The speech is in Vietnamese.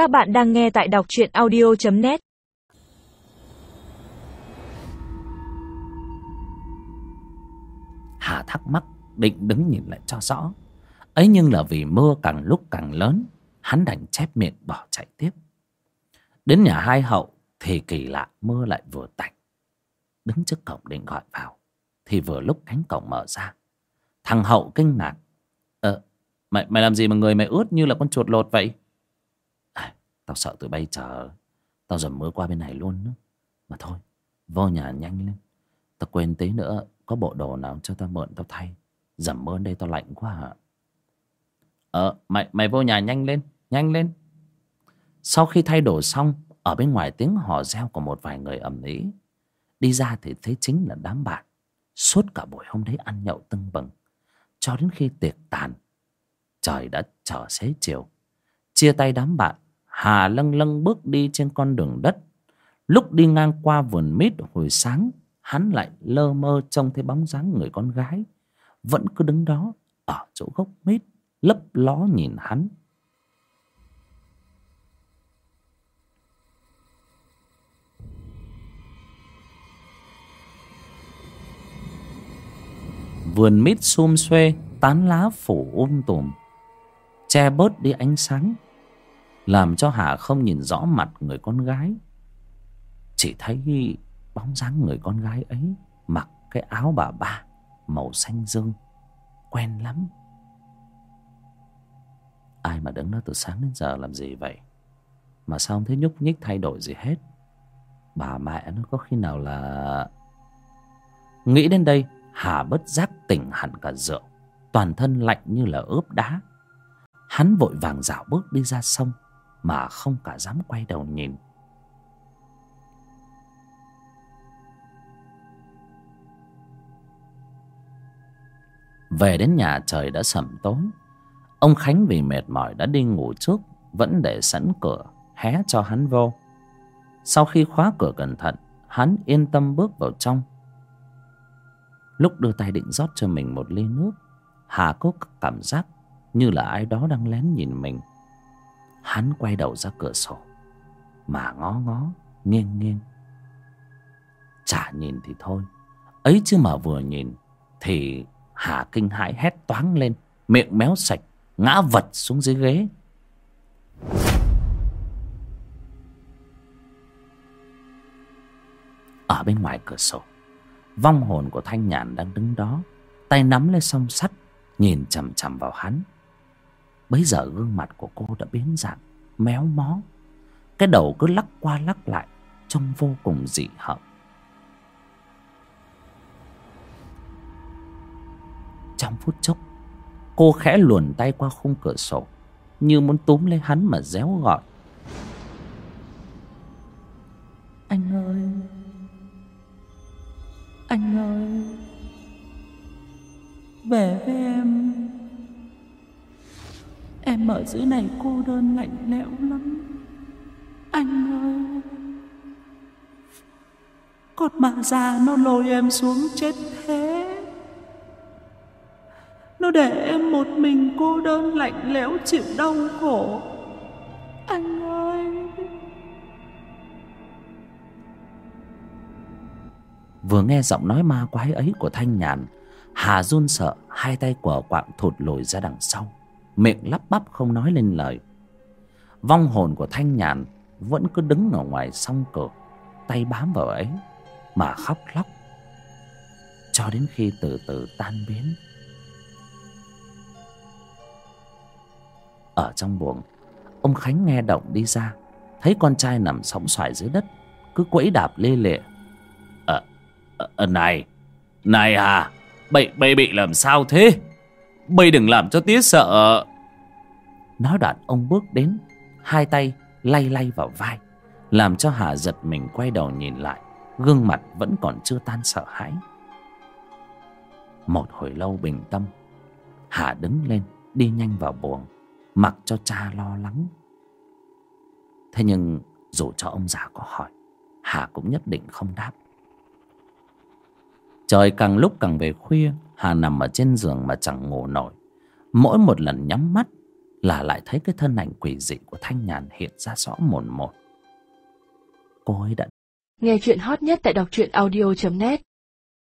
Các bạn đang nghe tại đọc truyện audio.net Hà thắc mắc, định đứng nhìn lại cho rõ. Ấy nhưng là vì mưa càng lúc càng lớn, hắn đành chép miệng bỏ chạy tiếp. Đến nhà hai hậu thì kỳ lạ mưa lại vừa tạnh. Đứng trước cổng định gọi vào, thì vừa lúc cánh cổng mở ra. Thằng hậu kinh ngạc. Ờ mày mày làm gì mà người mày ướt như là con chuột lột vậy? Tao sợ tụi bay chờ. Tao dầm mưa qua bên này luôn nữa mà thôi, vô nhà nhanh lên. Tao quên tí nữa, có bộ đồ nào cho tao mượn tao thay. Dầm mưa đây tao lạnh quá à ờ mày mày vô nhà nhanh lên nhanh lên. Sau khi thay đồ xong, ở bên ngoài tiếng hò reo của một vài người ầm ĩ. Đi ra thì thấy chính là đám bạn. Suốt cả buổi hôm đấy ăn nhậu tưng bừng. Cho đến khi tiệc tàn, trời đã trở xế chiều. Chia tay đám bạn hà lâng lâng bước đi trên con đường đất. Lúc đi ngang qua vườn mít hồi sáng, hắn lại lơ mơ trông thấy bóng dáng người con gái. Vẫn cứ đứng đó, ở chỗ gốc mít, lấp ló nhìn hắn. Vườn mít xum xuê, tán lá phủ um tùm. Che bớt đi ánh sáng làm cho hà không nhìn rõ mặt người con gái. Chỉ thấy bóng dáng người con gái ấy mặc cái áo bà ba màu xanh dương, quen lắm. Ai mà đứng đó từ sáng đến giờ làm gì vậy? Mà sao không thấy nhúc nhích thay đổi gì hết? Bà mẹ nó có khi nào là nghĩ đến đây, hà bất giác tỉnh hẳn cả rượu, toàn thân lạnh như là ướp đá. Hắn vội vàng dạo bước đi ra sông mà không cả dám quay đầu nhìn. Về đến nhà trời đã sẩm tối. Ông khánh vì mệt mỏi đã đi ngủ trước, vẫn để sẵn cửa, hé cho hắn vô. Sau khi khóa cửa cẩn thận, hắn yên tâm bước vào trong. Lúc đưa tay định rót cho mình một ly nước, hà có cảm giác như là ai đó đang lén nhìn mình hắn quay đầu ra cửa sổ, mà ngó ngó, nghiêng nghiêng. Chả nhìn thì thôi, ấy chứ mà vừa nhìn thì hà kinh hãi hét toáng lên, miệng méo sạch, ngã vật xuống dưới ghế. Ở bên ngoài cửa sổ, vong hồn của thanh nhàn đang đứng đó, tay nắm lấy song sắt, nhìn chằm chằm vào hắn bấy giờ gương mặt của cô đã biến dạng, méo mó. Cái đầu cứ lắc qua lắc lại, trông vô cùng dị hợm. Trong phút chốc, cô khẽ luồn tay qua khung cửa sổ, như muốn túm lấy hắn mà réo gọi. Anh ơi! Anh ơi! Về với em! Em ở dưới này, cô đơn lạnh lẽo lắm. Anh ơi, con mà già nó lôi em xuống chết thế. Nó để em một mình cô đơn lạnh lẽo chịu đau khổ. Anh ơi. Vừa nghe giọng nói ma quái ấy của thanh nhàn, hà run sợ, hai tay của quạng thụt lùi ra đằng sau miệng lắp bắp không nói lên lời. Vong hồn của thanh nhàn vẫn cứ đứng ở ngoài song cửa tay bám vào ấy mà khóc lóc. Cho đến khi từ từ tan biến. Ở trong buồng ông khánh nghe động đi ra thấy con trai nằm sóng xoài dưới đất cứ quẫy đạp lê lệ ờ à, này này à bây bây bị làm sao thế? Bây đừng làm cho tía sợ nói đoạn ông bước đến, hai tay lay lay vào vai, làm cho hà giật mình quay đầu nhìn lại, gương mặt vẫn còn chưa tan sợ hãi. Một hồi lâu bình tâm, hà đứng lên, đi nhanh vào buồng, mặc cho cha lo lắng. Thế nhưng, dù cho ông già có hỏi, hà cũng nhất định không đáp. Trời càng lúc càng về khuya, hà nằm ở trên giường mà chẳng ngủ nổi. Mỗi một lần nhắm mắt là lại thấy cái thân ảnh quỷ dị của thanh nhàn hiện ra rõ mồn một. Cô ấy đã Nghe chuyện hot nhất tại đọc truyện audio.net